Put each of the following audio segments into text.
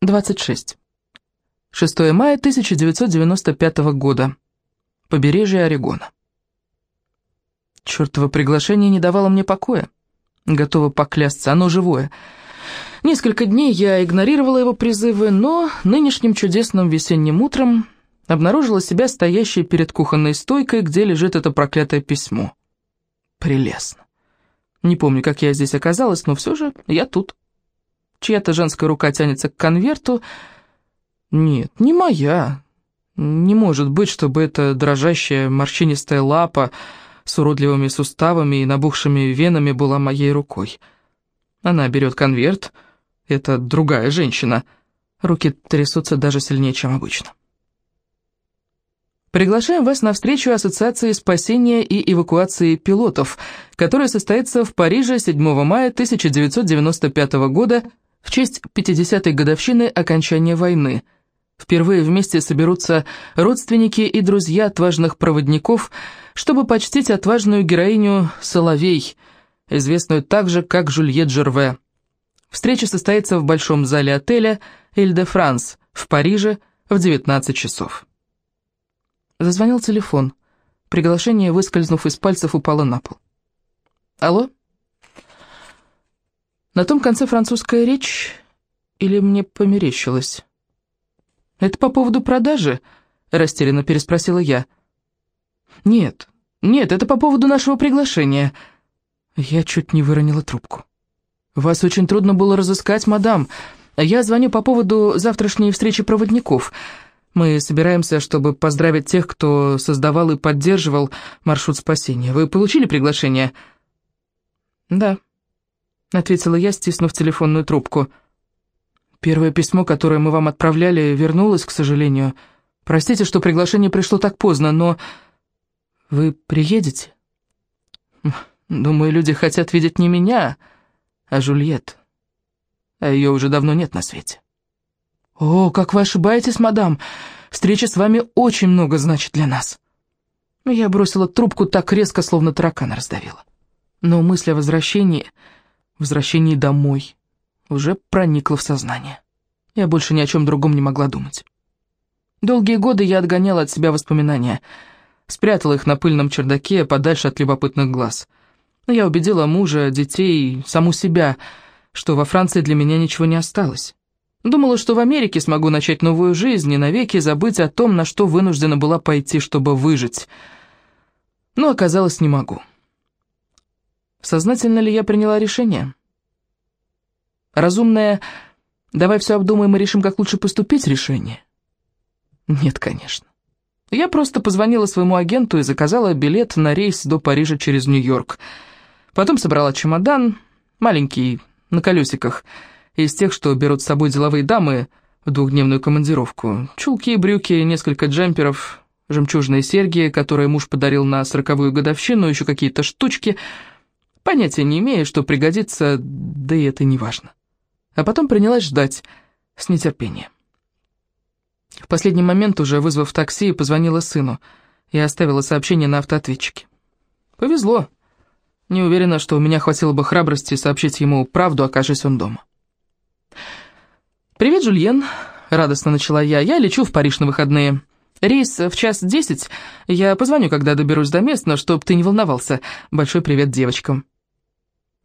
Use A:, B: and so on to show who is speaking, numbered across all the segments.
A: 26. 6 мая 1995 года. Побережье Орегона. Чёртово приглашение не давало мне покоя. Готова поклясться, оно живое. Несколько дней я игнорировала его призывы, но нынешним чудесным весенним утром обнаружила себя стоящей перед кухонной стойкой, где лежит это проклятое письмо. Прелестно. Не помню, как я здесь оказалась, но все же я тут. Чья-то женская рука тянется к конверту. Нет, не моя. Не может быть, чтобы эта дрожащая морщинистая лапа с уродливыми суставами и набухшими венами была моей рукой. Она берет конверт. Это другая женщина. Руки трясутся даже сильнее, чем обычно. Приглашаем вас на встречу Ассоциации спасения и эвакуации пилотов, которая состоится в Париже 7 мая 1995 года в честь 50-й годовщины окончания войны. Впервые вместе соберутся родственники и друзья отважных проводников, чтобы почтить отважную героиню Соловей, известную также как Жюльет Жерве. Встреча состоится в большом зале отеля «Эль-де-Франс» в Париже в 19 часов. Зазвонил телефон. Приглашение, выскользнув из пальцев, упало на пол. «Алло?» На том конце французская речь или мне померещилось? «Это по поводу продажи?» — растерянно переспросила я. «Нет, нет, это по поводу нашего приглашения». Я чуть не выронила трубку. «Вас очень трудно было разыскать, мадам. Я звоню по поводу завтрашней встречи проводников». Мы собираемся, чтобы поздравить тех, кто создавал и поддерживал маршрут спасения. Вы получили приглашение?» «Да», — ответила я, стиснув телефонную трубку. «Первое письмо, которое мы вам отправляли, вернулось, к сожалению. Простите, что приглашение пришло так поздно, но... Вы приедете?» «Думаю, люди хотят видеть не меня, а Жульет. А ее уже давно нет на свете». «О, как вы ошибаетесь, мадам! Встреча с вами очень много значит для нас!» Я бросила трубку так резко, словно таракана раздавила. Но мысль о возвращении, возвращении домой, уже проникла в сознание. Я больше ни о чем другом не могла думать. Долгие годы я отгоняла от себя воспоминания, спрятала их на пыльном чердаке подальше от любопытных глаз. Я убедила мужа, детей, саму себя, что во Франции для меня ничего не осталось. Думала, что в Америке смогу начать новую жизнь и навеки забыть о том, на что вынуждена была пойти, чтобы выжить. Но оказалось, не могу. Сознательно ли я приняла решение? Разумное «давай все обдумаем и решим, как лучше поступить» решение? Нет, конечно. Я просто позвонила своему агенту и заказала билет на рейс до Парижа через Нью-Йорк. Потом собрала чемодан, маленький, на колесиках, из тех, что берут с собой деловые дамы в двухдневную командировку. Чулки, брюки, несколько джемперов, жемчужные серьги, которые муж подарил на сороковую годовщину, еще какие-то штучки. Понятия не имея, что пригодится, да и это не важно. А потом принялась ждать с нетерпением. В последний момент, уже вызвав такси, позвонила сыну и оставила сообщение на автоответчике. Повезло. Не уверена, что у меня хватило бы храбрости сообщить ему правду, окажись он дома. «Привет, Жульен», — радостно начала я. «Я лечу в Париж на выходные. Рейс в час десять. Я позвоню, когда доберусь до места, чтоб ты не волновался. Большой привет девочкам».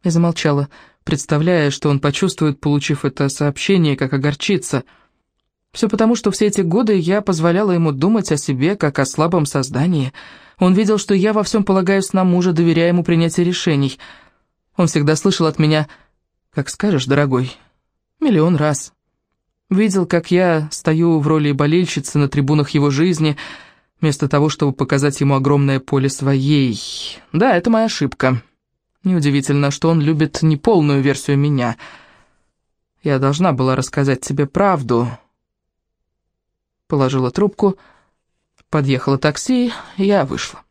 A: Я замолчала, представляя, что он почувствует, получив это сообщение, как огорчится. Все потому, что все эти годы я позволяла ему думать о себе, как о слабом создании. Он видел, что я во всем полагаюсь на мужа, доверяя ему принятие решений. Он всегда слышал от меня «Как скажешь, дорогой». Миллион раз. Видел, как я стою в роли болельщицы на трибунах его жизни, вместо того, чтобы показать ему огромное поле своей. Да, это моя ошибка. Неудивительно, что он любит неполную версию меня. Я должна была рассказать тебе правду. Положила трубку, подъехало такси, я вышла.